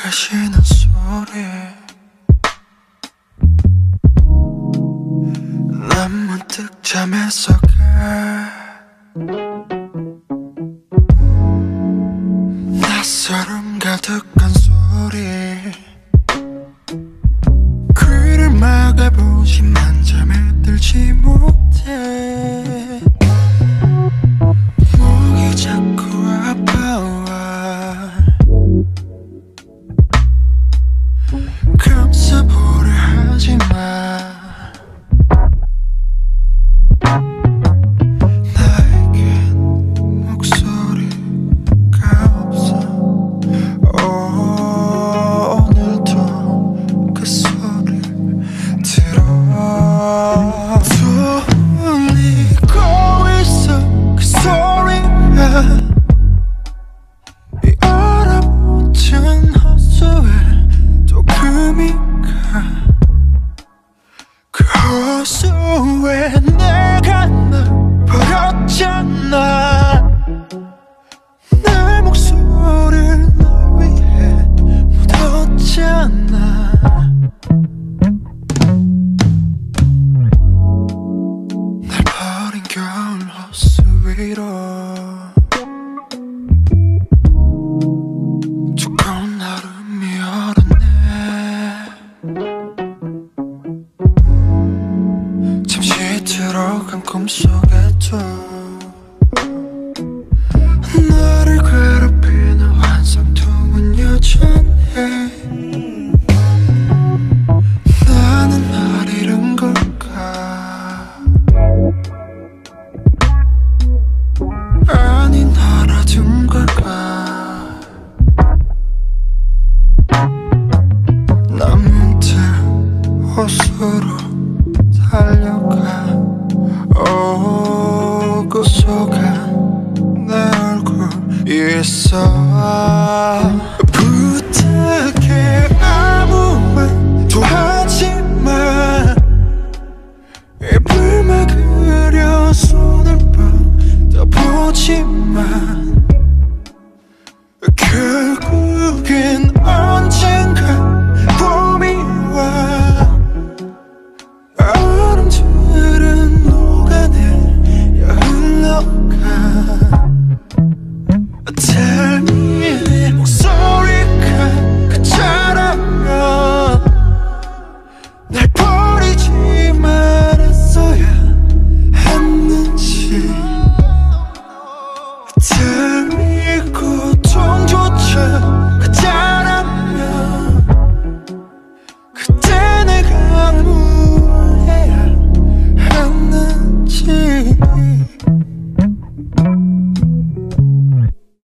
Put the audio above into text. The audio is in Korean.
가시는 소리. 난 문득 잠에서 가 낯설음 가득한 소리. 귀를 막아보지만 잠에 들지 못해 호수에 내가 널 버렸잖아 내 목소리를 널 위해 묻었잖아 날 버린 겨울 호수 위로 들어간 꿈속에도 나를 괴롭히는 환상통은 여전해 나는 날 잃은 걸까? 아니 날아둔 걸까? 난 문득 호수로 달려가 오고 속한 내 얼굴 있어. 부탁해 아무 말도 하지마. 입을 막으려 손을 뻗어보지만